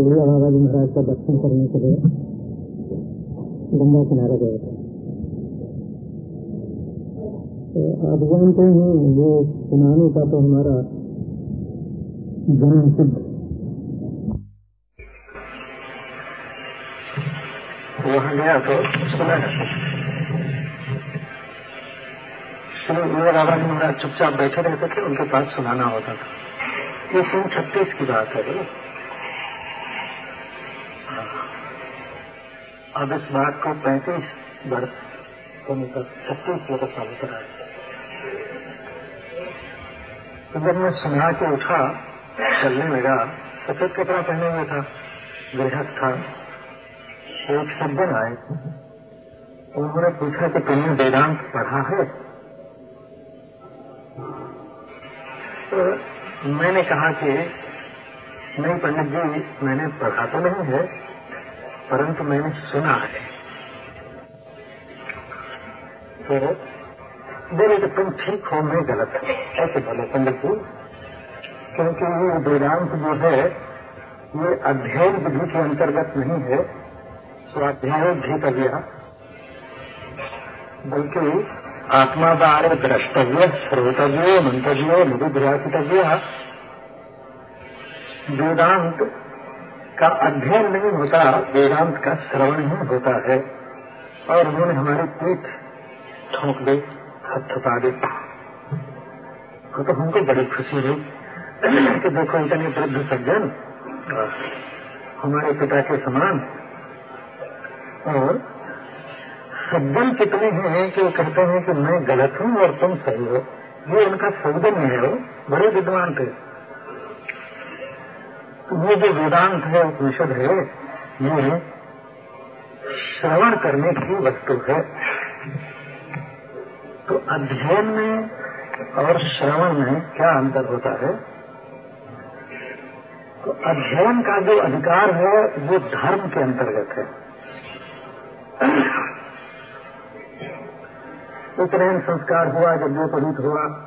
श्री बाबा जी महाराज का दर्शन करने के लिए गंगा किनारे गए थे। तो आप जानते हैं, ये सुनाने का तो हमारा जन्म सिद्ध। वहाँ गया तो सुना महाराज चुपचाप बैठे रहते थे, उनके पास सुनाना होता था। ये सन छत्तीस की बात है बोलो अब इस बात को पैंतीस वर्ष होने तक छत्तीस वर्ष साल करा तो जब मैं सुना के उठा, चलने लगा सफ़ेद कपड़ा पहने हुए था, गृहस्थ था। एक सज्जन आए। तो उन्होंने पूछा कि तुमने वेदांत पढ़ा है? तो मैंने कहा कि, नहीं पंडित जी, मैंने पढ़ा तो नहीं है। परंतु मैंने सुना है। तो बोले कि तुम ठीक हो, मैं गलत है। ऐसे बोले पंडित जी क्योंकि ये वेदांत जो है, ये अध्ययन विधि के अंतर्गत नहीं है। स्वाध्याय भेतव्य बल्कि आत्मा बार द्रष्टव्य श्रोतव्य मंतव्य निधि निरुद्रासितव्य। वेदांत का अध्ययन नहीं होता, वेदांत का श्रवण ही होता है। और उन्होंने हमारी पीठ ठोंक दे, हाथ दे। तो हमको बड़ी खुशी हुई कि देखो इतने वृद्ध सज्जन, हमारे पिता के समान, और सज्जन कितने हैं कि वो कहते हैं कि मैं गलत हूँ और तुम सही हो। ये उनका सौजन्य है, वो बड़े विद्वान थे। तो ये जो वेदांत है, उपनिषद है, ये श्रवण करने की वस्तु है। तो अध्ययन में और श्रवण में क्या अंतर होता है? तो अध्ययन का जो अधिकार है, वो धर्म के अंतर्गत है। उपनयन संस्कार हुआ, जब जो पवित हुआ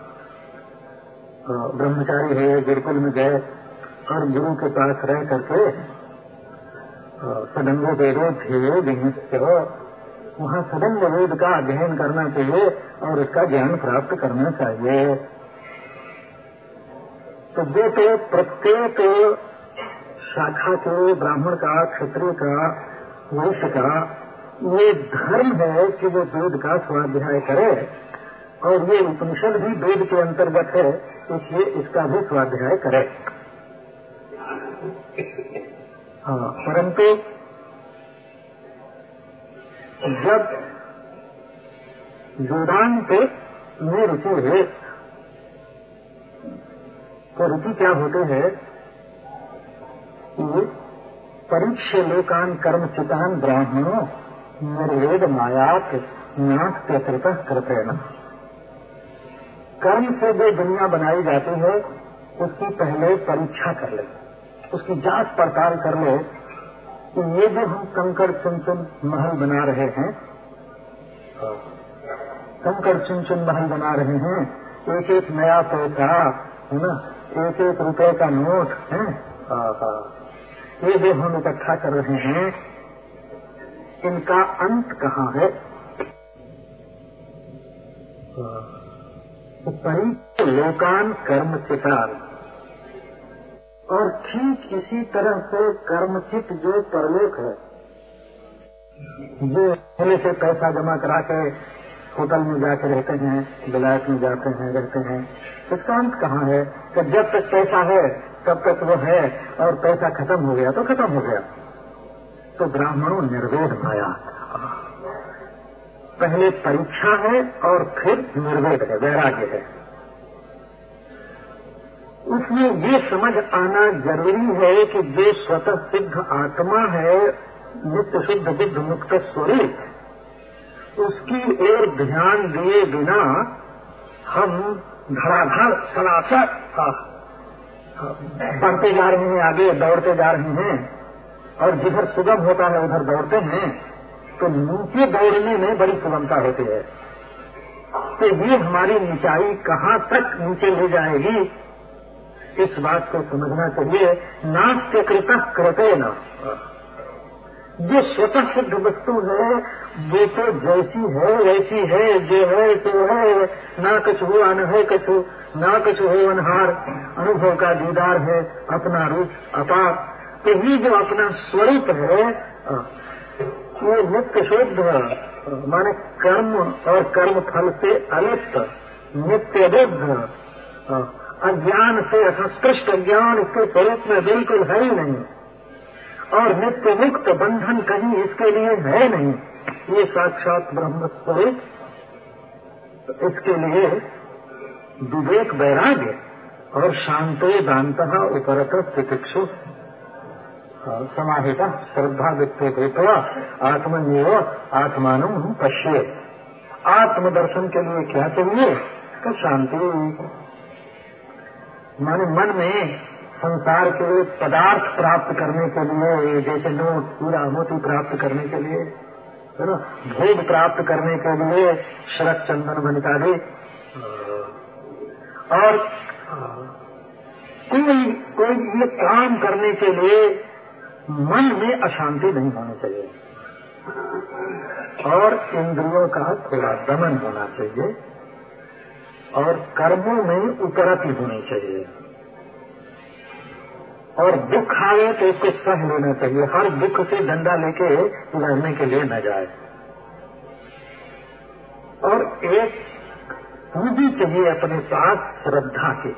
ब्रह्मचारी है, गुरुकुल में गए और गुरु के पास रह करके सदंग वेदो ध्येय विहित वहाँ सदंग वेद का अध्ययन करना चाहिए और उसका ज्ञान प्राप्त करना चाहिए। तो जो तो प्रत्येक शाखा के ब्राह्मण का, क्षत्रिय का वैश्य का, ये धर्म है कि वो वेद का स्वाध्याय करे। और ये उपनिषद भी वेद के अंतर्गत है, इसलिए इसका भी स्वाध्याय करे। परंतु जब वेदांत में रुचि है तो रुचि क्या होते है? कि परीक्ष लोकान कर्म चितान ब्राह्मणों निर्वेद मायात नाथ के कृत करते न कर्म से जो दुनिया बनाई जाती है, उसकी पहले परीक्षा कर ले उसकी जाँच पड़ताल कर ले कि ये जो हम कंकड़ चुन चुन महल बना रहे हैं कंकड़ चुन चुन महल बना रहे हैं एक एक नया पैसा है ना एक एक रुपए का नोट है? ये जो हम इकट्ठा कर रहे हैं इनका अंत कहाँ है? परी लोकान कर्म चितान और ठीक इसी तरह से कर्मचित जो परलोक है, जो पहले से पैसा जमा करा के होटल में जाके रहते हैं विलायत में जाते हैं, रहते हैं। इसका अंत कहाँ है? कि जब तक पैसा है, तब तक वो है और पैसा खत्म हो गया तो खत्म हो गया। तो ब्राह्मणों निर्वेद माया। पहले परीक्षा है और फिर निर्वेद है, वैराग्य है। उसमें ये समझ आना ज़रूरी है कि जो स्वतः सिद्ध आत्मा है, नित्य शुद्ध, बुद्ध मुक्त स्वरूप, उसकी ओर ध्यान दिए बिना हम धड़ाधड़ सलासर बढ़ते जा रहे हैं, आगे दौड़ते जा रहे हैं, और जिधर सुगम होता है, उधर दौड़ते हैं तो नीचे दौड़ने में बड़ी सुगमता होती है। तो ये हमारी निचाई कहाँ तक नीचे ले जाएगी? इस बात को समझना चाहिए नास्त्य कृत कृते न। जो स्वतः सिद्ध वस्तु है, वो तो जैसी है, वैसी है, जो है तो है। ना कुछ हुआ, न है कछु, ना कुछ हो अनहार। अनुभव का दीदार है अपना रूप अपार। तो ये जो अपना स्वरूप है वो नित्य शुद्ध माने कर्म और कर्म फल से अलिप्त, नित्य बुद्ध अज्ञान से असंस्कृष्ट ज्ञान इसके स्वरूप में बिल्कुल है ही नहीं। और नित्य मुक्त बंधन कहीं इसके लिए है नहीं। ये साक्षात ब्रह्म स्वरूप इसके लिए विवेक वैराग्य और शांतो दांत उपरत तितिक्षु। समाहिता श्रद्धा वित्त कृपया आत्मनिव आत्मान पश्ये आत्मदर्शन के लिए क्या चाहिए? तो शांति। माने मन में संसार के लिए पदार्थ प्राप्त करने के लिए, जैसे नोट, पूरा मोती प्राप्त करने के लिए, है ना? भोग प्राप्त करने के लिए शरत चंदन बनिता दे और कोई कोई ये काम करने के लिए मन में अशांति नहीं होनी चाहिए। और इंद्रियों का थोड़ा दमन होना चाहिए। और कर्मों में उपरति होनी चाहिए। और दुख आए तो उसको सह लेना चाहिए। हर दुख से डंडा लेके लड़ने के लिए न जाए। और एक पूंजी चाहिए अपने पास श्रद्धा की।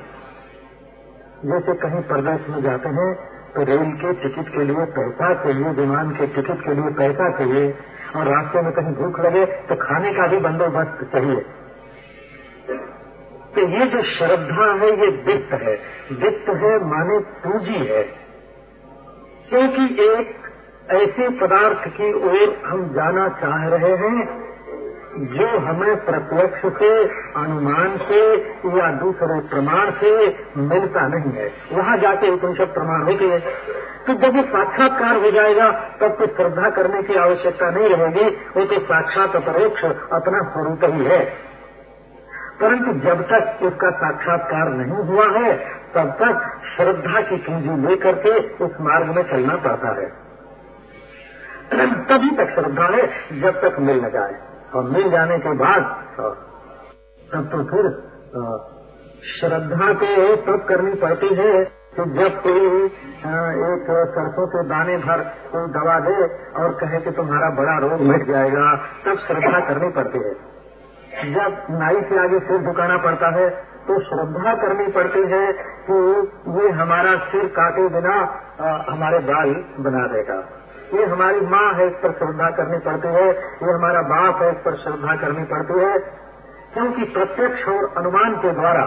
जैसे कहीं प्रदेश में जाते हैं तो रेल के टिकट के लिए पैसा चाहिए, विमान के टिकट के लिए पैसा चाहिए। और रास्ते में कहीं भूख लगे तो खाने का भी बंदोबस्त चाहिए। तो ये जो श्रद्धा है, ये वित्त है। वित्त है माने पूंजी है। क्योंकि एक ऐसे पदार्थ की ओर हम जाना चाह रहे हैं, जो हमें प्रत्यक्ष से, अनुमान से या दूसरे प्रमाण से मिलता नहीं है। वहाँ जाके उपनिषद प्रमाण होते हैं तो जब ये साक्षात्कार हो जाएगा, तब तो श्रद्धा करने की आवश्यकता नहीं रहेगी। वो तो साक्षात अपरोक्ष अपना स्वरूप ही है। परंतु जब तक उसका साक्षात्कार नहीं हुआ है, तब तक श्रद्धा की पूंजी लेकर के उस मार्ग में चलना पड़ता है। तभी तक श्रद्धा है, जब तक मिल न जाए। और मिल जाने के बाद तब तो फिर श्रद्धा तो तब करनी पड़ती है कि जब कोई एक सरसों के दाने भर कोई दवा दे और कहे कि तुम्हारा बड़ा रोग मिट जाएगा, तब श्रद्धा करनी पड़ती है। जब नाई के आगे सिर झुकाना पड़ता है तो श्रद्धा करनी पड़ती है कि ये हमारा सिर काटे बिना हमारे बाल बना देगा। ये हमारी माँ है इस पर श्रद्धा करनी पड़ती है, ये हमारा बाप है इस पर श्रद्धा करनी पड़ती है, क्योंकि प्रत्यक्ष और अनुमान के द्वारा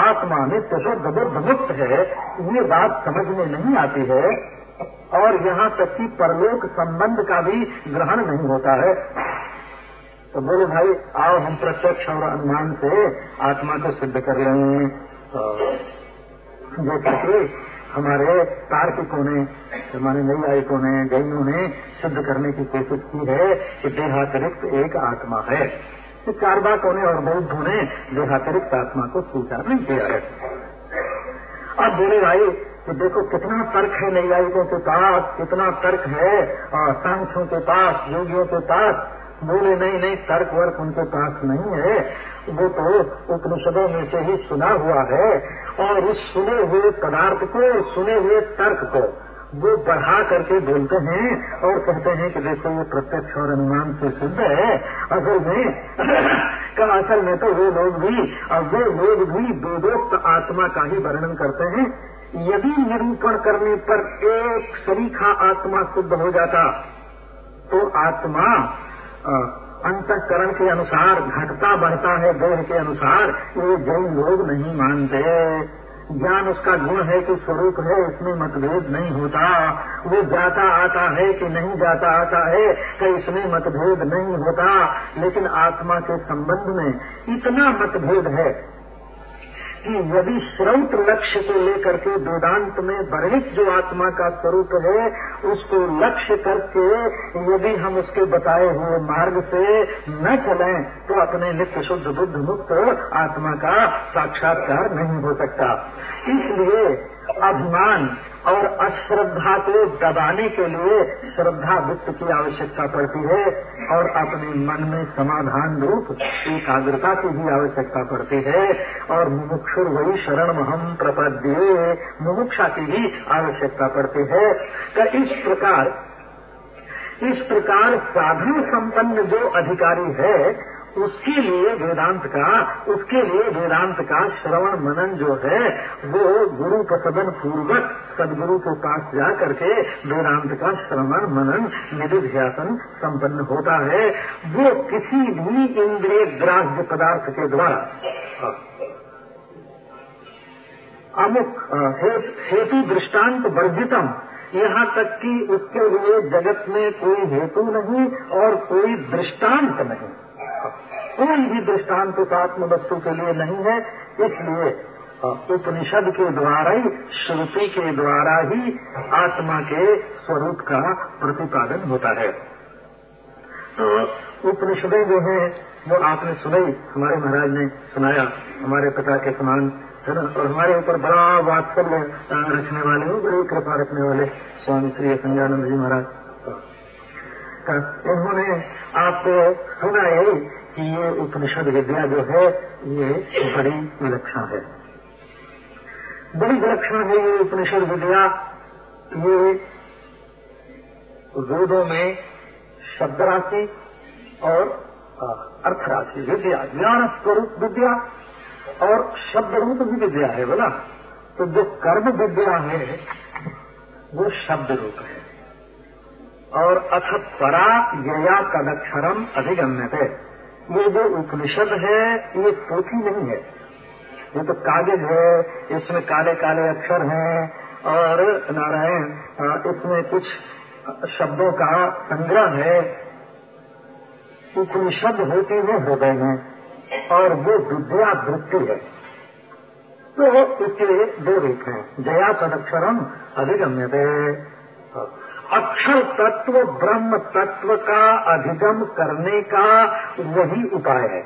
आत्मा में शुद्ध बुद्ध मुक्त है, ये बात समझ में नहीं आती है, और यहाँ तक कि परलोक संबंध का भी ग्रहण नहीं होता है। तो बोले, भाई, आओ हम प्रत्यक्ष और अनुमान से आत्मा को सिद्ध कर रहे हैं जो जैसे कि हमारे तार्किकों ने, हमारे नैयायिकों ने, जैनों ने सिद्ध करने की कोशिश की है कि देहातिरिक्त एक आत्मा है। तो चार बातों ने और बौद्धों ने देहातिरिक्त आत्मा को स्वीकार नहीं किया है। अब बोले, भाई, कि देखो कितना तर्क है नैयायिकों के पास, कितना तर्क है सांख्यों के पास, योगियों के पास बोले, नहीं नहीं तर्क वर्क उनके पास नहीं है। वो तो उपनिषदों में से ही सुना हुआ है और उस सुने हुए पदार्थ को, सुने हुए तर्क को वो बढ़ा करके बोलते हैं और कहते हैं कि देखो, ये प्रत्यक्ष और अनुमान से सिद्ध है। असल में का असल में तो वो लोग भी और वो लोग भी वेदोक्त आत्मा का ही वर्णन करते हैं। यदि निरूपण करने पर एक शरीखा आत्मा सिद्ध हो जाता तो आत्मा अंतकरण के अनुसार घटता बढ़ता है, देह के अनुसार, ये जैन लोग नहीं मानते। ज्ञान उसका गुण है कि स्वरूप है, इसमें मतभेद नहीं होता। वो जाता आता है कि नहीं जाता आता है कि इसमें मतभेद नहीं होता। लेकिन आत्मा के संबंध में इतना मतभेद है कि यदि श्रौत लक्ष्य को लेकर के वेदांत में वर्णित जो आत्मा का स्वरूप है, उसको लक्ष्य करके यदि हम उसके बताए हुए मार्ग से न चलें तो अपने नित्य शुद्ध बुद्ध मुक्त आत्मा का साक्षात्कार नहीं हो सकता। इसलिए अभिमान और अश्रद्धा को दबाने के लिए श्रद्धा वित्त की आवश्यकता पड़ती है और अपने मन में समाधान रूप एकाग्रता की भी आवश्यकता पड़ती है। और मुमुक्षुर वही शरण हम प्रपद्ये, मुमुक्षा की भी आवश्यकता पड़ती है। तो इस प्रकार इस प्रकार साधन संपन्न जो अधिकारी है उसके लिए वेदांत का, उसके लिए वेदांत का श्रवण मनन जो है, वो गुरु प्रसदन पूर्वक सदगुरु के पास जा करके वेदांत का श्रवण मनन निधिध्यासन संपन्न होता है। वो किसी भी इंद्रिय ग्राह्य पदार्थ के द्वारा। अमुक हेतु दृष्टांत वर्जितम। यहाँ तक कि उसके लिए जगत में कोई हेतु नहीं और कोई दृष्टांत नहीं। कोई भी दृष्टांत उस आत्म वस्तु के लिए नहीं है, इसलिए उपनिषद के द्वारा ही, श्रुति के द्वारा ही आत्मा के स्वरूप का प्रतिपादन होता है। तो उपनिषदें जो है, वो आपने सुनाई हमारे महाराज ने सुनाया, हमारे पिता के समान, है ना? और हमारे ऊपर बड़ा वात्सल्य रखने वाले हो, बड़ी कृपा रखने वाले स्वामी श्री संज्ञानंद जी महाराज। इन्होंने आपको सुना है कि ये उपनिषद विद्या जो है, ये बड़ी विलक्षण है। बड़ी विलक्षण है ये उपनिषद विद्या। ये वेदों में शब्द राशि और अर्थ राशि विद्या ज्ञान स्वरूप विद्या और शब्द रूप भी विद्या है, बोला? तो जो कर्म विद्या है, वो शब्द रूप है। और अथ परा यया अधिगम्य है ये जो उपनिषद है, ये पोथी नहीं है। ये तो कागज़ है, इसमें काले काले अक्षर हैं और नारायण इसमें कुछ शब्दों का संग्रह है। उपनिषद होती हो हृदय में और वो विद्या वृत्ति है। तो इसके दो रूप हैं, जया तदक्षरम अधिगम्य अक्षर तत्व, ब्रह्म तत्व का अधिगम करने का वही उपाय है।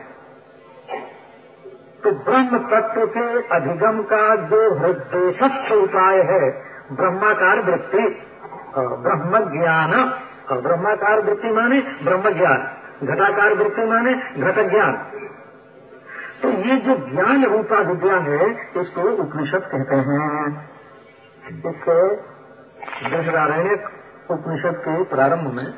तो ब्रह्म तत्व के अधिगम का जो हृदय उपाय है, ब्रह्माकार वृत्ति ब्रह्म ज्ञान ब्रह्माकार वृत्ति माने ब्रह्म ज्ञान घटाकार वृत्ति माने घट ज्ञान तो ये जो ज्ञान रूपा विद्या है, इसको उपनिषद कहते हैं। इसको दृढ़ारण्य उपनिषद के प्रारंभ में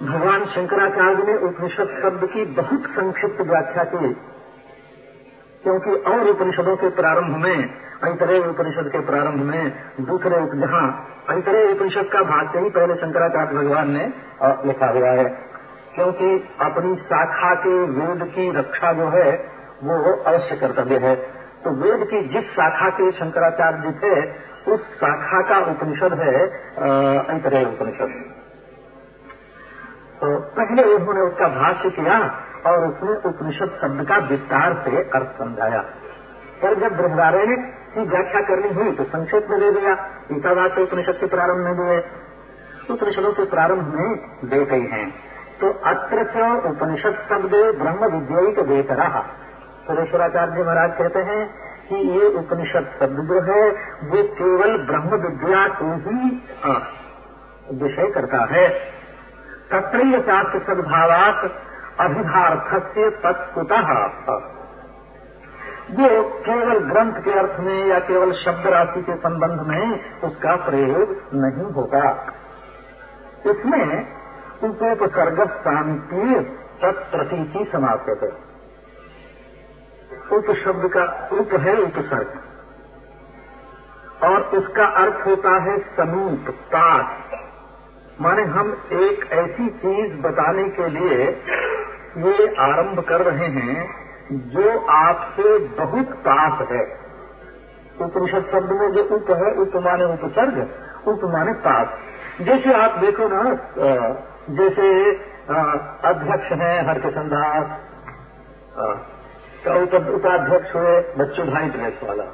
भगवान शंकराचार्य ने उपनिषद शब्द की बहुत संक्षिप्त व्याख्या की, क्योंकि और उपनिषदों के प्रारंभ में अंतरे उपनिषद के प्रारंभ में, दूसरे जहाँ अंतरे उपनिषद का भाष्य ही पहले शंकराचार्य भगवान ने लिखा हुआ है। क्योंकि अपनी शाखा के वेद की रक्षा जो है, वो अवश्य कर्तव्य है। तो वेद की जिस शाखा के शंकराचार्य जी थे उस शाखा का उपनिषद है अंतरय उपनिषद। तो पहले उन्होंने उसका भाष्य किया और उसने उपनिषद शब्द का विस्तार से अर्थ समझाया। पर जब बृहदारण्य की व्याख्या करनी हुई तो संक्षेप में दे दिया ईकावास उपनिषद के प्रारंभ में दिए, उपनिषदों के प्रारंभ में दे गई हैं। तो अत्र उपनिषद शब्द ब्रह्म विद्या देता रहा सुरेश्वराचार्य महाराज कहते हैं कि ये उपनिषद शब्द जो है, वो केवल ब्रह्म विद्या को ही विषय करता है। तत्रीय शास्त्र सद्भावात अभिभार्थ से तत्कुतः। वो केवल ग्रंथ के अर्थ में या केवल शब्द राशि के संबंध में उसका प्रयोग नहीं होगा। इसमें उपोपसर्ग शांति तत्प्रतीति समाप्त है। उप शब्द का उप है उपसर्ग और उसका अर्थ होता है समीप पास माने हम एक ऐसी चीज़ बताने के लिए ये आरंभ कर रहे हैं जो आपसे बहुत पास है। उपनिषद शब्द में जो उप है, उप माने उपसर्ग, उप माने पास जैसे आप देखो ना जैसे अध्यक्ष हैं हरकिशन दास हाँ, तो उपाध्यक्ष हुए बच्चों भाई ड्रेस वाला।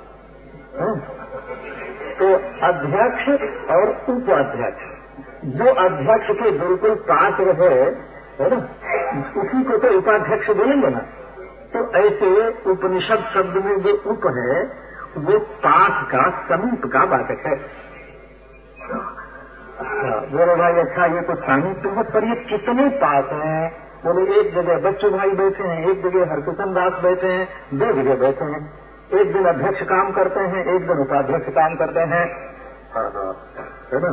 हाँ? तो अध्यक्ष और उपाध्यक्ष जो अध्यक्ष के बिल्कुल पास रहे है ना उसी को तो उपाध्यक्ष बोलेंगे ना। तो ऐसे उपनिषद शब्द में जो उप है वो पास का समीप का वाचक है। अच्छा बोलो भाई अच्छा ये तो सामीप्य है पर ये कितने पास हैं? बोले एक जगह बच्चों भाई बैठे हैं एक जगह हरकिशन दास बैठे हैं दो जगह बैठे हैं। एक दिन अध्यक्ष काम करते हैं एक दिन उपाध्यक्ष काम करते हैं। हाँ, हाँ, है ना?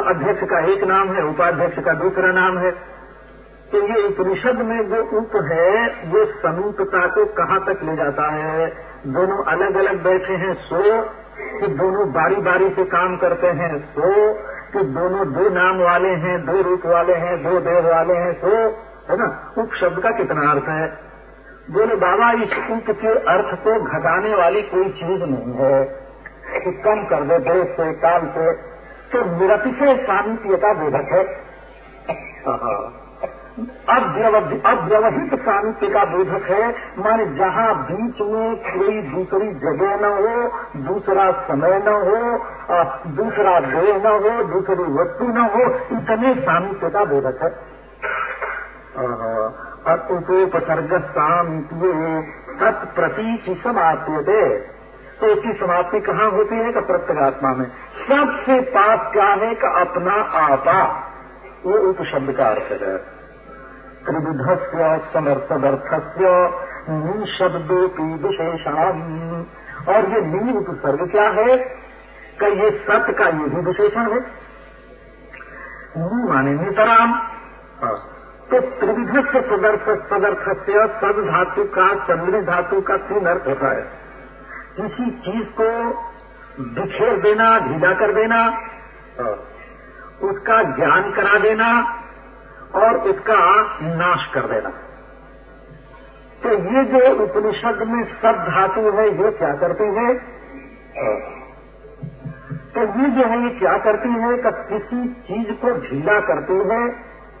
अध्यक्ष का एक नाम है उपाध्यक्ष का दूसरा नाम है। तो ये उपनिषद में जो उप है वो समीपता को कहाँ तक ले जाता है? दोनों अलग अलग बैठे हैं सो कि दोनों बारी बारी से काम करते हैं सो कि दोनों दो नाम वाले हैं, दो रूप वाले हैं, दो देह वाले हैं तो है ना, उप शब्द का कितना अर्थ है? बोले, बाबा, इस उप के अर्थ को घटाने वाली कोई चीज़ नहीं है। कि कम कर दे देश से काल से तो निरतिशय सामिप्य का बोधक है। अव्यवहित सामिप्य का बोधक है। माने जहाँ बीच में कोई दूसरी जगह न हो, दूसरा समय न हो दूसरा देह न हो, दूसरी वस्तु न हो, इतने सामिप्य का बोधक है। उपसर्ग सामिप्य तत्प्रती समाप्य तो उसकी समाप्ति कहाँ होती है? का प्रत्यगात्मा में। सबसे पाप क्या है का अपना आपा। वो उपशब्द का अर्थ है। त्रिविधस्य समर्थदर्थस्य की विशेषण और ये नी उपसर्ग क्या है? का ये सत्य का ये भी विशेषण है। नी माने नितराम। हाँ। तो त्रिविध से सदर्थ सदर्थ से सद धातु का चंद्री धातु का तीन अर्थ होता है। किसी चीज़ को बिखेर देना ढीला कर देना हाँ। उसका ज्ञान करा देना और उसका नाश कर देना। तो ये जो उपनिषद में सब धातु है, ये क्या करती है? तो ये जो है, ये क्या करती है कि किसी चीज़ को ढीला करती है,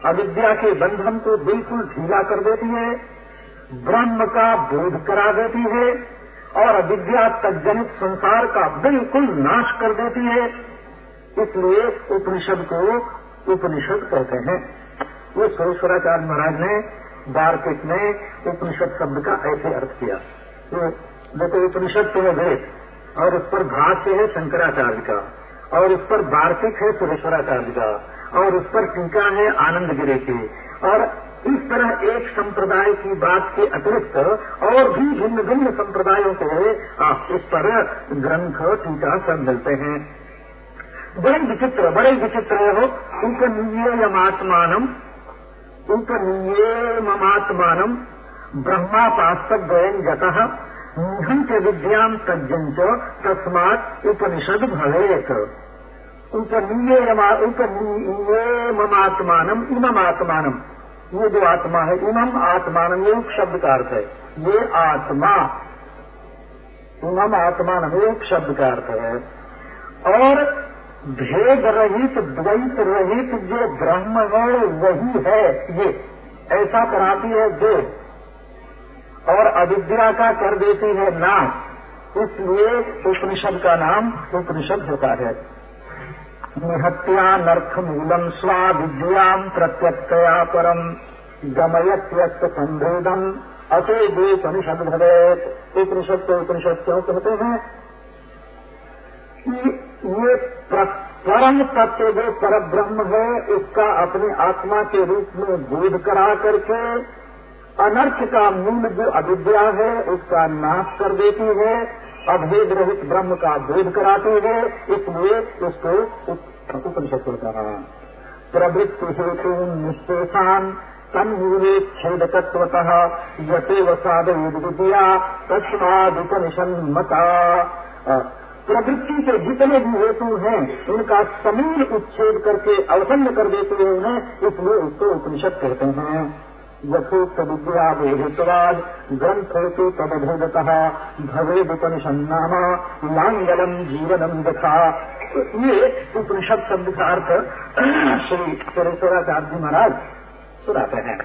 अविद्या के बंधन को बिल्कुल ढीला कर देती है, ब्रह्म का बोध करा देती है, और अविद्या तजनित संसार का बिल्कुल नाश कर देती है। इसलिए उपनिषद को उपनिषद कहते हैं। ये सुरेश्वराचार्य महाराज ने वार्तिक में उपनिषद शब्द का ऐसे अर्थ किया। तो देखो, उपनिषद तो है और उस पर भाष्य है शंकराचार्य का, और उस पर वार्तिक है सुरेश्वराचार्य का, और उस पर टीका है आनंद गिरे की। और इस तरह एक संप्रदाय की बात के अतिरिक्त और भी भिन्न भिन्न संप्रदायों के इस पर ग्रंथ, टीका सब मिलते हैं। बड़े विचित्र बड़े विचित्र हो उपनियमात्मान उपनीये ममात्मानम ब्रह्मापास्तद्वयं गतः निहं च विद्यां तज्जं च तस्मात् उपनिषद भवेत। उपनीये उपनीये ममात्मानम इममात्मानम ये जो आत्मा है इमम आत्मान, ये शब्द का अर्थ है। ये आत्मा इमम आत्मान एक शब्द का अर्थ है। और भेद रहित, द्वैत रहित जो ब्रह्म है वही है, ये ऐसा कराती है जो और अविद्या का कर देती है नाश इसलिए उपनिषद का नाम उपनिषद होता है। निहत्यानर्थ मूलम स्वाविद्याम प्रत्यक्षया परम गमयत्यस्त संभेदम अतो उपनिषद भवे उपनिषद को उपनिषद क्यों कहते हैं? कि ये परम तत्व जो पर ब्रह्म है उसका अपने आत्मा के रूप में बोध करा करके अनर्थ का मूल जो अविद्या है, उसका नाश कर देती है, अभेद रहित ब्रह्म का बोध कराती है, इसलिए उसको उपनिषद कहा प्रवृत्ति हेतु निश्चेषान तन्मूले छेद तत्वतः यते वसाद विद्या तस्माद उपनिषन्मता प्रवृत्ति के जितने भी हेतु हैं, उनका समूल उच्छेद करके अवसन्न कर देते हैं उन्हें इसलिए उसको उपनिषद कहते हैं। यथोक्त विद्या वेदित्वाद ग्रंथ हेतु तदभेदत, भवेद उपनिषन्नामा लांगलम जीवनम यथा। तो ये उपनिषद शब्द का अर्थ श्री सुरेश्वराचार्य जी महाराज सुनाते हैं।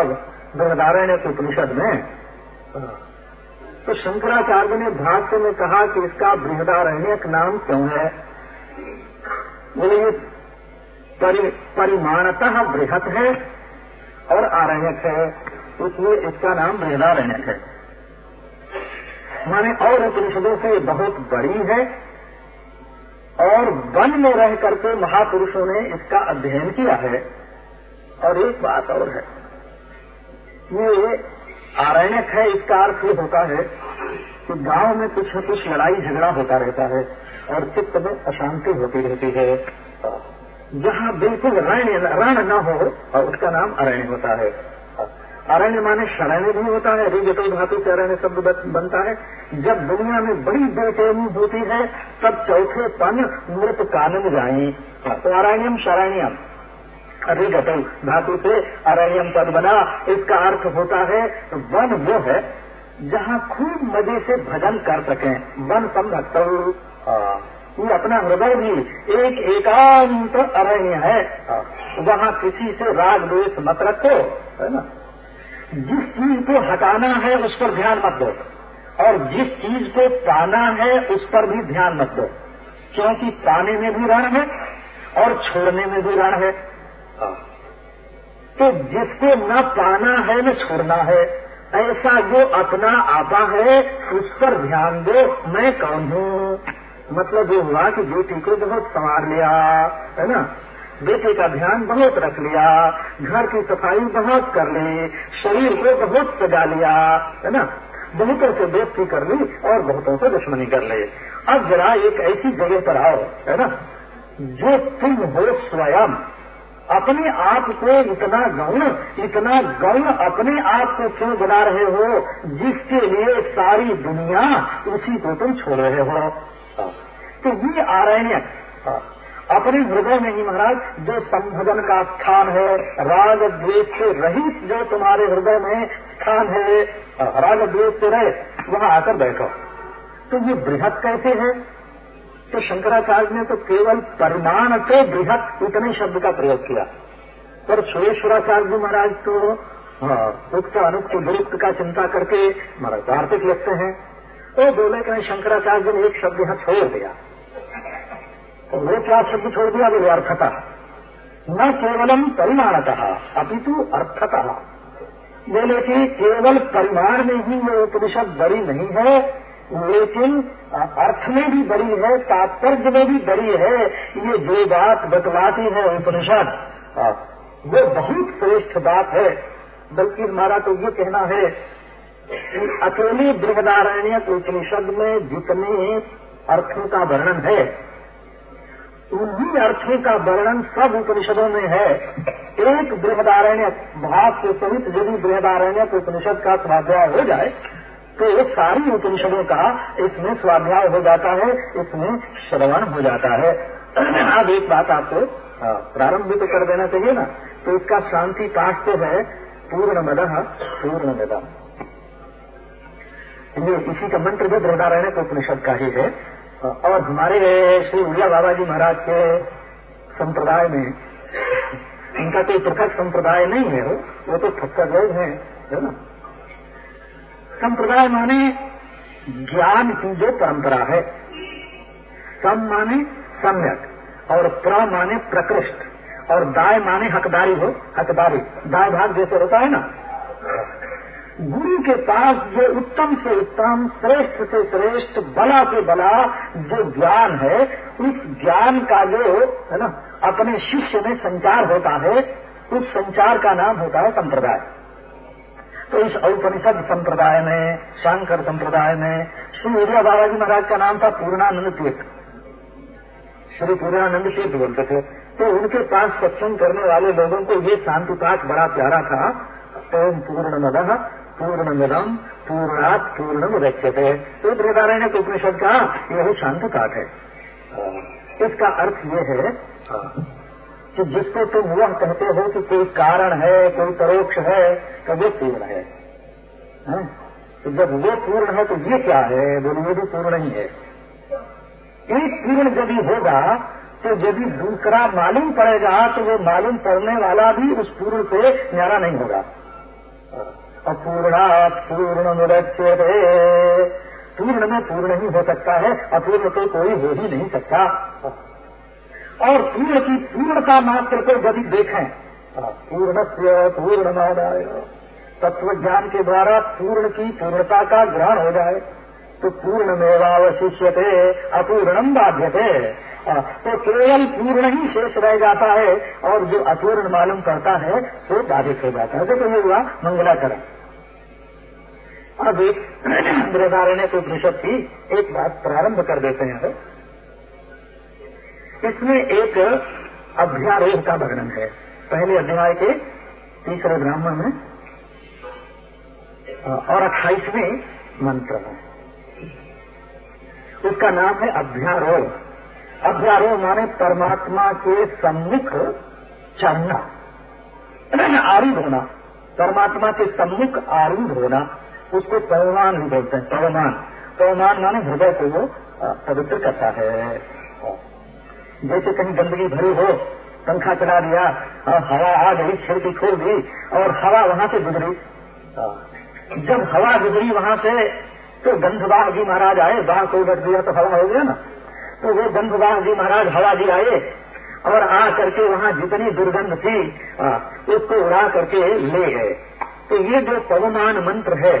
अब बृहदारण्य उपनिषद में तो शंकराचार्य ने भाष्य में कहा कि इसका बृहदारण्यक नाम क्यों है? बोले ये परि, परिमाणतः बृहत है और आरण्यक है इसलिए इसका नाम बृहदारण्यक है। माने और उपनिषदों से बहुत बड़ी है और वन में रह करके महापुरुषों ने इसका अध्ययन किया है। और एक बात और है ये आरण्यक है, इसका अर्थ ये होता है कि गाँव में कुछ न कुछ लड़ाई झगड़ा होता रहता है और चित्त में अशांति होती रहती है। जहाँ बिल्कुल रण रण न हो, और उसका नाम अरण्य होता है। अरण्य माने शरण्य भी होता है रिजटो धातु से अरण्य शब्द बनता है। जब दुनिया में बड़ी बेचैनी होती है, तब चौथे पन मृत कानन जाए। तो अरण्यम शरण्यम। रिगत धातु से अरण्यम पद बना, इसका अर्थ होता है वन वो है जहाँ खूब मज़े से भजन कर सके। वन समझ ये अपना हृदय भी एक एकांत अरण्य है। वहाँ किसी से राग द्वेष मत रखो, है ना? जिस चीज़ को हटाना है, उस पर ध्यान मत दो। और जिस चीज़ को पाना है, उस पर भी ध्यान मत दो। क्योंकि पाने में भी रण है और छोड़ने में भी रण है। तो जिसको न पाना है, न छोड़ना है, ऐसा जो अपना आपा है, उस पर ध्यान दो, मैं कौन हूँ? मतलब ये हुआ कि बेटी को बहुत संवार लिया, है ना? बेटे का ध्यान बहुत रख लिया, घर की सफ़ाई बहुत कर ली, शरीर को बहुत सजा लिया, है ना? बहुतों से दोस्ती कर ली और बहुतों से दुश्मनी कर ली। अब जरा एक ऐसी जगह पर आओ, है ना? जो तुम हो स्वयं। अपने आप को इतना गौण इतना गौण अपने आप को क्यों बना रहे हो? जिसके लिए सारी दुनिया उसी को तुम छोड़ रहे हो। तो ये आरण्य अपने हृदय में ही महाराज, जो संभजन का स्थान है, राग द्वेष से रहित जो तुम्हारे हृदय में स्थान है राग द्वेष से रहे, वहाँ आकर बैठो। तो ये बृहद कैसे है? तो शंकराचार्य ने तो केवल परिमाण से बृहद इतने शब्द का प्रयोग किया। पर सुरेश्वराचार्य जी महाराज तो उक्त अनुक्त दुरुक्त का चिंता करके महाराज कार्तिक लिखते हैं। तो बोले कि शंकराचार्य ने एक शब्द यहाँ छोड़ दिया। तो वो क्या शब्द छोड़ दिया? वो अर्थता। न केवलम परिमाणतः, अपितु अर्थतः। बोले कि केवल परिमाण में ही ये उपनिषद बड़ी नहीं है लेकिन अर्थ में भी बड़ी है, तात्पर्य में भी बड़ी है, ये जो बात बतलाती है उपनिषद। वो बहुत श्रेष्ठ बात है, बल्कि हमारा तो ये कहना है कि अकेले बृहदारण्य उपनिषद में जितने अर्थों का वर्णन है, उन्हीं अर्थों का वर्णन सब उपनिषदों में है। एक बृहदारण्य भाव के सहित यदि बृहदारण्य उपनिषद का स्वाध्याय हो जाए तो ये सारी उपनिषदों का इसमें स्वाध्याय हो जाता है, इसमें श्रवण हो जाता है। अब एक बात आपको प्रारंभ भी तो कर देना चाहिए ना। तो इसका शांति पाठ तो है पूर्ण मद पूर्ण मद इसी का मंत्र भी बृहदारण्य उपनिषद का ही है। और हमारे श्री उड़िया बाबा जी महाराज के संप्रदाय में, इनका कोई पृथक संप्रदाय नहीं है वो तो ठक्कर लोग हैं, है ना? संप्रदाय माने ज्ञान की जो परंपरा है। सम माने सम्यक, और प्र माने प्रकृष्ट, और दाय माने हकदारी हो, हकदारी। दाय भाग जैसे होता है ना? गुरु के पास जो उत्तम से उत्तम, श्रेष्ठ से श्रेष्ठ, बला से बला जो ज्ञान है, उस ज्ञान का जो, है ना, अपने शिष्य में संचार होता है, उस संचार का नाम होता है संप्रदाय। तो इस औपनिषद संप्रदाय में, शंकर संप्रदाय में, श्री बाबा जी महाराज का नाम था पूर्णानंद तीर्थ। श्री पूर्णानंद तीर्थ बोलते थे। तो उनके पास सत्संग करने वाले लोगों को ये शांति पाठ बड़ा प्यारा था। ओम पूर्ण मद पूर्णमिदम पूर्णात पूर्णम रक्षते तो बृहदारण्य उपनिषद का यही शांति पाठ है। इसका अर्थ ये है। कि जिसको तुम वह कहते हो कि कोई कारण है, कोई परोक्ष है तो वो पूर्ण है। तो जब वो पूर्ण है तो ये क्या है? बोलो, ये भी पूर्ण ही है। एक पूर्ण यदि होगा तो यदि दूसरा मालूम पड़ेगा तो वो मालूम पड़ने वाला भी उस पूर्ण से न्यारा नहीं होगा। अपूर्णा पूर्ण मुदच्यते पूर्ण में पूर्ण ही हो सकता है, अपूर्ण तो कोई हो ही नहीं सकता। और पूर्ण की पूर्णता मात्र को यदि देखें पूर्ण से पूर्णमादाय। तत्व ज्ञान के द्वारा पूर्ण की पूर्णता का ग्रहण हो जाए तो पूर्ण मेवावशिष्य थे अपूर्णम बाध्य थे तो केवल पूर्ण ही शेष रह जाता है, और जो अपूर्ण मालूम करता है वो बाधित हो जाता है। देखो ये हुआ मंगलाकरण। अब एक बृहदारण्य को उपनिषद की एक बात प्रारंभ कर देते हैं। इसमें एक अध्यारोह का वर्णन है। पहले अध्याय के तीसरे ब्राह्मण में और अट्ठाईसवें मंत्र में। उसका नाम है अध्यारोह अध्यारोह माने परमात्मा के सम्मुख चढ़ना, आरूढ़ होना। परमात्मा के सम्मुख आरूढ़ होना, उसको पवमान भी बोलते हैं पवमान पवमान माने हृदय को वो पवित्र करता है। जैसे कहीं गंदगी भरी हो पंखा चला दिया और हवा आ गई खिड़की खोल दी और हवा वहाँ से गुजरी। जब हवा गुजरी वहाँ से तो गंधवाह जी महाराज आए बाह को उलट दिया तो हवा हो गया ना। तो वो गंधवाह जी महाराज हवा जी आए और आ करके वहाँ जितनी दुर्गंध थी आ, उसको उड़ा करके ले गए। तो ये जो पवमान मंत्र है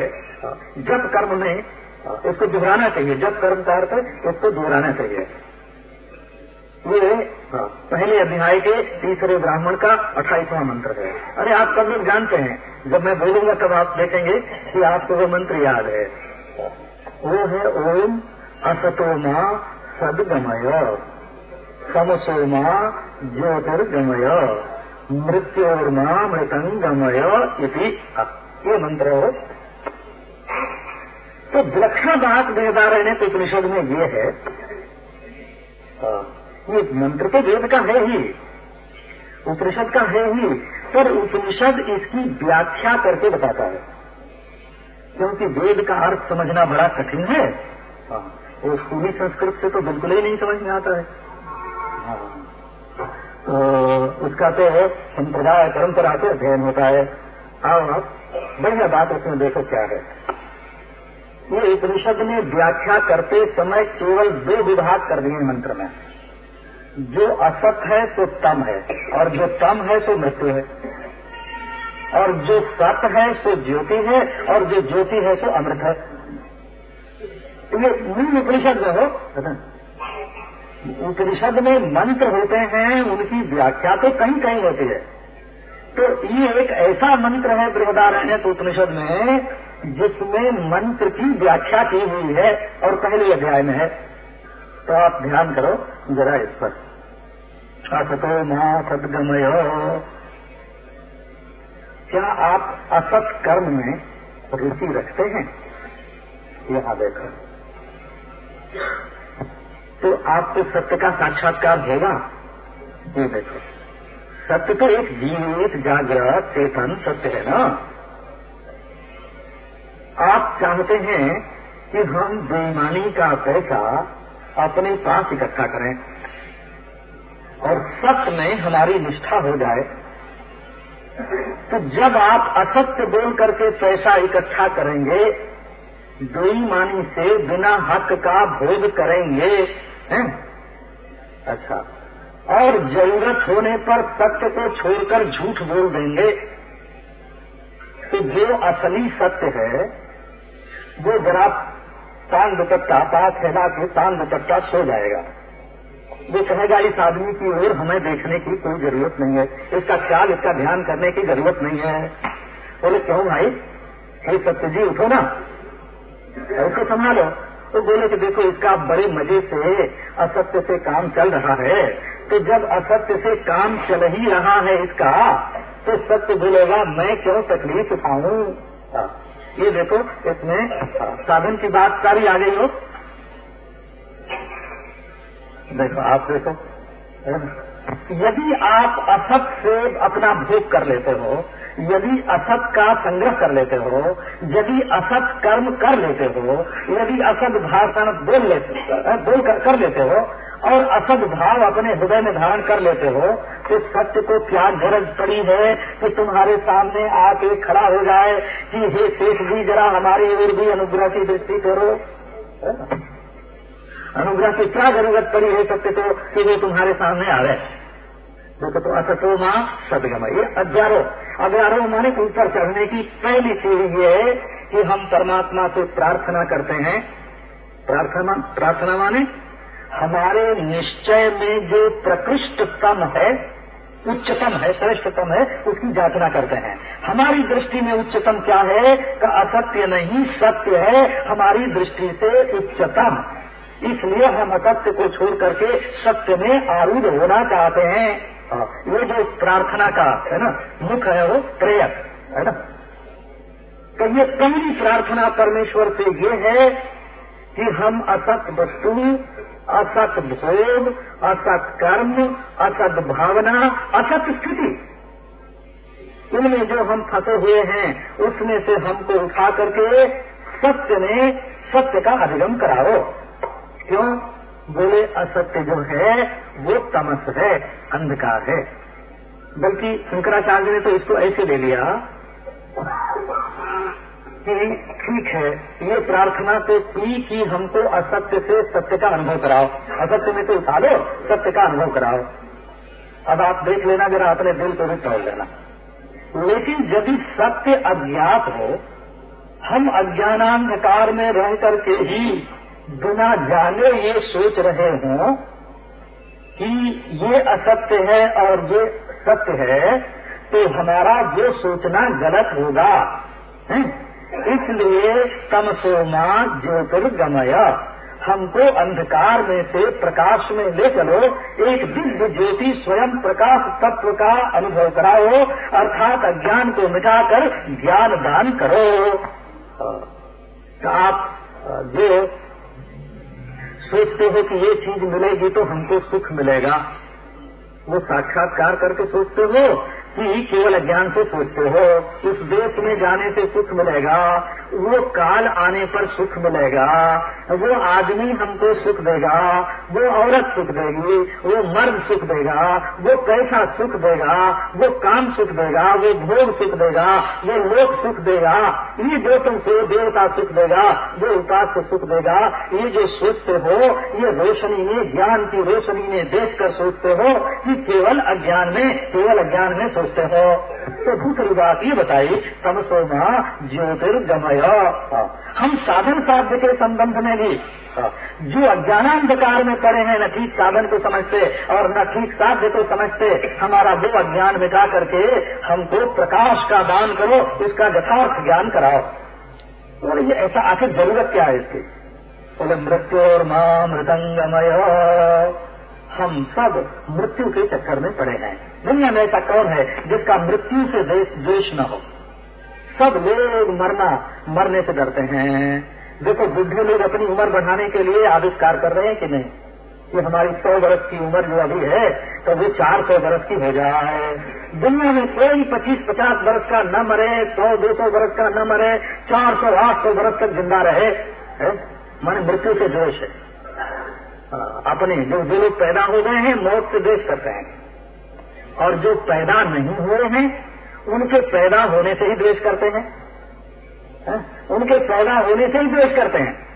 जब कर्म में इसको दोहराना चाहिए। जब कर्म का अर्थ इसको दोहराना चाहिए। ये पहले अध्याय के तीसरे ब्राह्मण का अट्ठाईसवां मंत्र है। अरे, आप सब लोग जानते हैं, जब मैं बोलूँगा तब आप देखेंगे कि आपको वो मंत्र याद है। वो है ओम असतो असतोमा सदगमय समसोमा ज्योतिर्गमय मृत्योर्मा मृतंगमय इति। ये मंत्र हो। तो विलक्षण बात वेदारण्य उपनिषद में ये है। ये मंत्र तो वेद का है ही। उपनिषद का है ही, पर उपनिषद इसकी व्याख्या करके बताता है। क्योंकि वेद का अर्थ समझना बड़ा कठिन है। वो स्कूली संस्कृत से तो बिल्कुल ही नहीं समझ में आता है। तो उसका तो है, संप्रदाय परंपरा से अध्ययन होता है। आओ आप बढ़िया बात उसमें देखो क्या है। ये उपनिषद ने व्याख्या करते समय केवल दो विभाग कर दिए मंत्र में। जो असत है तो तम है। और जो तम है तो मृत्यु है। और जो सत है सो ज्योति है। और जो ज्योति है सो अमृत है। ये मूल उपनिषद में हो उपनिषद में मंत्र होते हैं, उनकी व्याख्या तो कहीं कहीं होती है। तो ये एक ऐसा मंत्र है बृहदारण्य उपनिषद में, जिसमें मंत्र की व्याख्या की हुई है, और पहले अध्याय में है। तो आप ध्यान करो, जरा इस पर। असतो महा सदगमय। क्या आप असत कर्म में रुचि रखते हैं? यहाँ देखो। तो आपको सत्य का साक्षात्कार होगा? ये देखो। सत्य तो एक जीवित, जागृत, चेतन सत्य है ना? आप चाहते हैं कि हम बेईमानी का पैसा अपने पास इकट्ठा करें और सत्य में हमारी निष्ठा हो जाए तो जब आप असत्य बोल करके पैसा इकट्ठा करेंगे, बेईमानी से बिना हक का भोग करेंगे, हैं? अच्छा और ज़रूरत होने पर सत्य को छोड़कर झूठ बोल देंगे तो जो असली सत्य है, वो जरा तान दुपट्टा पास फैला के तान दुपट्टा सो जाएगा। वो कहेगा, इस आदमी की ओर हमें देखने की कोई ज़रूरत नहीं है। इसका ख्याल, इसका ध्यान करने की ज़रूरत नहीं है। बोले, क्यों भाई? हे सत्य जी उठो ना। उसको संभालो। तो बोले कि देखो, इसका बड़े मज़े से, असत्य से काम चल रहा है। तो जब असत्य से काम चल ही रहा है इसका तो सत्य बोलेगा, मैं क्यों तकलीफ़ उठाऊं? ये देखो इसमें साधन की बात सारी आ गई हो। देखो आप देखो यदि आप असत से अपना भोग कर लेते हो यदि असत का संग्रह कर लेते हो यदि असत कर्म कर लेते हो यदि असत भाषण बोल लेते बोल कर, कर लेते हो और असद भाव अपने हृदय में धारण कर लेते हो तो सत्य को क्या गरज पड़ी है कि तुम्हारे सामने आके खड़ा हो जाए। कि हे शेख जी, जरा हमारी ओर भी अनुग्रह की दृष्टि करो। अनुग्रह की क्या ज़रूरत पड़ी है सत्य को कि वे तुम्हारे सामने आ रहे देखो तो असतो माँ सदगम। ये अग्यारो। अग्यारो माने ऊपर चढ़ने की पहली सीढ़ी ये है कि हम परमात्मा से प्रार्थना करते हैं। प्रार्थना प्रार्थना माने हमारे निश्चय में जो प्रकृष्टतम है, उच्चतम है, श्रेष्ठतम है, उसकी जांचना करते हैं। हमारी दृष्टि में उच्चतम क्या है? का असत्य नहीं, सत्य है, हमारी दृष्टि से उच्चतम। इसलिए हम असत्य को छोड़ करके सत्य में आरूढ़ होना चाहते हैं। ये जो प्रार्थना का, है ना, मुख है वो प्रेयक है ना? तो ये पहली प्रार्थना परमेश्वर से ये है कि हम असत वस्तु असत भोग, असत कर्म, असत भावना, असत स्थिति। इनमें जो हम फंसे हुए हैं, उसमें से हमको उठा करके सत्य में, सत्य का अधिगम कराओ। क्यों? बोले, असत्य जो है, वो तमस है, अंधकार है। बल्कि शंकराचार्य ने तो इसको ऐसे ले लिया। कि ठीक है, ये प्रार्थना तो की कि हमको असत्य से सत्य का अनुभव कराओ। असत्य में तो लो सत्य का अनुभव कराओ। अब आप देख लेना, जरा अपने दिल को भी तोड़ लेना। लेकिन यदि सत्य अज्ञात हो, हम अज्ञानांधकार में रह करके ही बिना जाने ये सोच रहे हों कि ये असत्य है और ये सत्य है तो हमारा जो सोचना गलत होगा। है? इसलिए तमसोमा ज्योतिर्गमय। हमको अंधकार में से प्रकाश में ले चलो, एक दिव्य ज्योति स्वयं प्रकाश तत्व का अनुभव कराओ, अर्थात अज्ञान को मिटाकर ज्ञान दान करो। तो आप जो सोचते हो कि ये चीज़ मिलेगी तो हमको सुख मिलेगा। वो साक्षात्कार करके सोचते हो कि केवल अज्ञान से सोचते हो, उस देश में जाने से सुख मिलेगा, वो काल आने पर सुख मिलेगा, वो आदमी हमको सुख देगा, वो औरत सुख देगी, वो मर्द सुख देगा, वो कैसा सुख देगा, वो काम सुख देगा, वो भोग सुख देगा, वो लोक सुख देगा, ये जो तुमको देवता सुख देगा, वो उपास सुख देगा, ये जो सोचते हो, ये रोशनी में, ज्ञान की रोशनी में देख कर सोचते हो, कि केवल अज्ञान में, केवल अज्ञान में सोचते हो तो दूसरी बात ये बताई तमसोमा ज्योतिर्गमय हम साधन साध्य के संबंध में भी जो अज्ञानांधकार में पड़े हैं, न ठीक साधन को समझते और न ठीक साध्य को समझते, हमारा वो अज्ञान मिटा करके हमको प्रकाश का दान करो, इसका यथार्थ ज्ञान कराओ। और ये ऐसा आखिर ज़रूरत क्या है इसकी? बोले मृत्यु और माँ मृदंगमय हम सब मृत्यु के चक्कर में पड़े हैं। दुनिया में ऐसा कौन है जिसका मृत्यु से द्वेष न हो? सब लोग मरना, मरने से डरते हैं। देखो बुढ़े लोग अपनी उम्र बढ़ाने के लिए आविष्कार कर रहे हैं कि नहीं? ये हमारी सौ वर्ष की उम्र जो अभी है तो वो चार सौ वर्ष की हो जाए। दुनिया में कोई पच्चीस, पचास वर्ष का न मरे, सौ, दो सौ वर्ष का न मरे, चार सौ, आठ सौ वर्ष तक ज़िंदा रहे माने मृत्यु से जोश है। अपने जो जो लोग पैदा हो गए हैं, मौत से द्वेष करते हैं। और जो पैदा नहीं हुए हैं, उनके पैदा होने से ही द्वेष करते हैं। है? उनके पैदा होने से ही द्वेष करते हैं।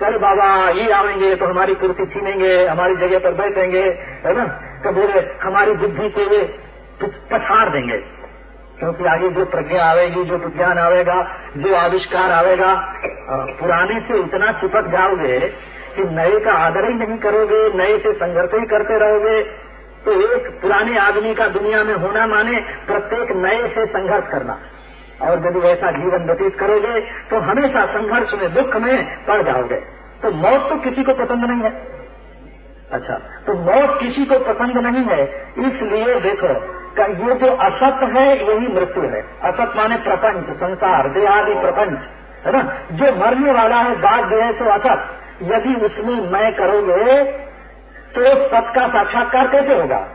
चल बाबा, ये आवेंगे तो हमारी कुर्सी छीनेंगे, हमारी जगह पर बैठेंगे, है ना? तो बोले, हमारी बुद्धि को वे पछाड़ देंगे। क्योंकि आगे जो प्रज्ञा आवेगी जो विज्ञान आवेगा जो आविष्कार आवेगा पुराने से इतना चिपक जाओगे कि नए का आदर ही नहीं करोगे, नए से संघर्ष ही करते रहोगे तो एक पुराने आदमी का दुनिया में होना माने प्रत्येक नए से संघर्ष करना। और यदि ऐसा जीवन व्यतीत करोगे तो हमेशा संघर्ष में, दुख में पड़ जाओगे। तो मौत तो किसी को पसंद नहीं है। अच्छा तो मौत किसी को पसंद नहीं है, इसलिए देखो ये जो असत है, यही मृत्यु है। असत माने प्रपंच, संसार, देहादि प्रपंच, है ना? जो मरने वाला है, बाघ है, सो असत। यदि उसमें मैं करोगे तो सत का साक्षात्कार कैसे होगा?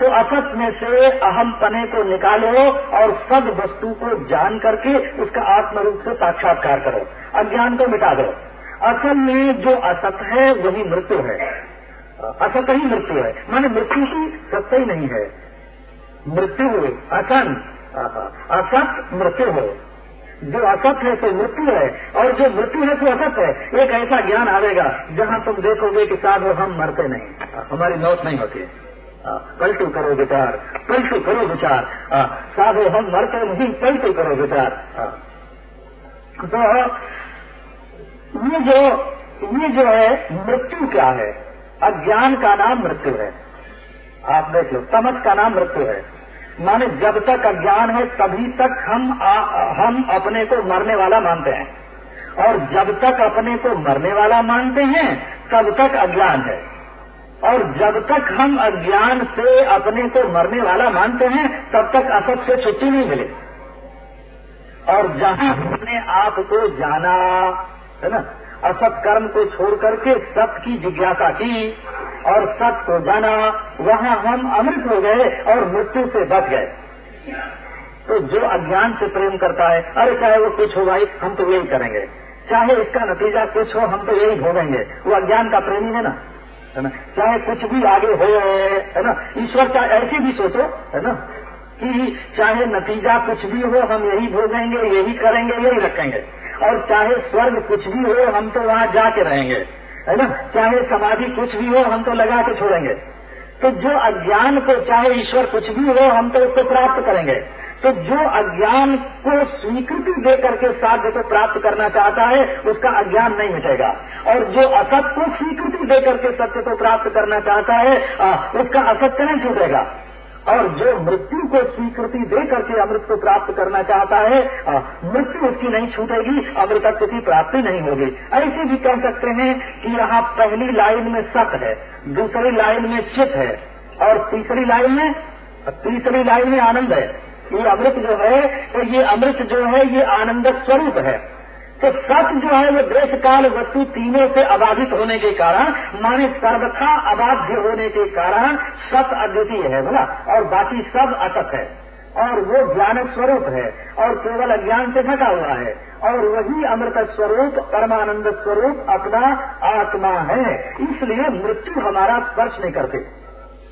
तो असत में से अहम पने को निकालो और सब वस्तु को जान करके उसका आत्म रूप से साक्षात्कार करो। अज्ञान को मिटा दो। असल में जो असत है, वही मृत्यु है। असत ही मृत्यु है। माने मृत्यु की सत्य ही नहीं है। मृत्यु, असन। असत मृत्यु हो। जो असत है तो मृत्यु है और जो मृत्यु है तो असत है। एक ऐसा ज्ञान आवेगा जहाँ तुम देखोगे कि साधु हम मरते नहीं। हमारी मौत नहीं होती। पलटू करो विचार पलटू करो विचार। साधु हम मरते नहीं पलटू करो विचार। तो ये जो ये जो है मृत्यु क्या है? अज्ञान का नाम मृत्यु है। आप देख लो तमस का नाम मृत्यु है। माने जब तक अज्ञान है तभी तक हम आ, हम अपने को मरने वाला मानते हैं। और जब तक अपने को मरने वाला मानते हैं तब तक अज्ञान है। और जब तक हम अज्ञान से अपने को मरने वाला मानते हैं तब तक असत से छुट्टी नहीं मिले। और जहाँ हमने आप को जाना है ना? असत कर्म को छोड़ करके सत की जिज्ञासा की और सत को जाना, वहाँ हम अमृत हो गए और मृत्यु से बच गए। तो जो अज्ञान से प्रेम करता है, अरे चाहे वो कुछ हो भाई, हम तो यही करेंगे। चाहे इसका नतीजा कुछ हो, हम तो यही भोगेंगे। वो अज्ञान का प्रेमी है ना? है ना? चाहे कुछ भी आगे हो, है ना? ईश्वर चाहे ऐसे भी सोचो, है ना? कि चाहे नतीजा कुछ भी हो, हम यही भोगेंगे, यही करेंगे, यही रखेंगे। और चाहे स्वर्ग कुछ भी हो, हम तो वहाँ जाके रहेंगे। है ना? चाहे समाधि कुछ भी हो, हम तो लगा के छोड़ेंगे। तो जो अज्ञान को, चाहे ईश्वर कुछ भी हो, हम तो उसको प्राप्त करेंगे। तो जो अज्ञान को स्वीकृति दे करके साध्य को प्राप्त करना चाहता है, उसका अज्ञान नहीं मिटेगा। और जो असत को स्वीकृति दे करके सत्य को प्राप्त करना चाहता है उसका असत्य नहीं छूटेगा। और जो मृत्यु को स्वीकृति दे करके अमृत को प्राप्त करना चाहता है मृत्यु उसकी नहीं छूटेगी अमृतत्व की प्राप्ति नहीं होगी। ऐसे भी कह सकते हैं कि यहाँ पहली लाइन में सत है, दूसरी लाइन में चित है, और तीसरी लाइन में, तीसरी लाइन में आनंद है। ये अमृत जो है तो ये अमृत जो है, ये आनंद स्वरूप है। तो सत जो है वो देश काल वस्तु तीनों से अबाधित होने के कारण, माने सर्वथा अबाध्य होने के कारण सत अद्वितीय है, बोला? और बाकी सब असत है। और वो ज्ञान स्वरूप है, और केवल अज्ञान से ढका हुआ है। और वही अमृत स्वरूप, परमानंद स्वरूप अपना आत्मा है। इसलिए मृत्यु हमारा स्पर्श नहीं करते।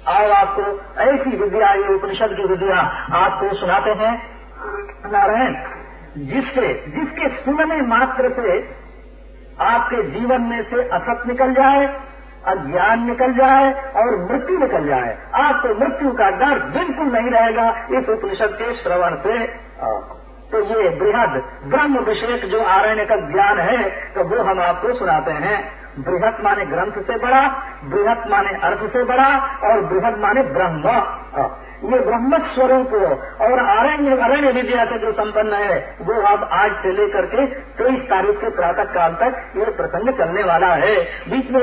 आओ आपको ऐसी विद्या, ये उपनिषद की विद्या आपको सुनाते हैं। नारायण जिससे जिसके सुनने मात्र से आपके जीवन में से असत निकल जाए, अज्ञान निकल जाए और मृत्यु निकल जाए, आपको मृत्यु का डर बिल्कुल नहीं रहेगा। इस उपनिषद के श्रवण से तो ये बृहद ब्रह्म विषयक जो आरण्य का ज्ञान है तो वो हम आपको सुनाते हैं। बृहत माने ग्रंथ से बड़ा, बृहत माने अर्थ से बड़ा, और बृहत माने ब्रह्म। ये ब्रह्म स्वरूप और अरण्य अरण्य विद्या से जो संपन्न है, वो अब आज से लेकर के तेईस तारीख के प्रातः काल तक ये प्रसंग चलने वाला है। बीच में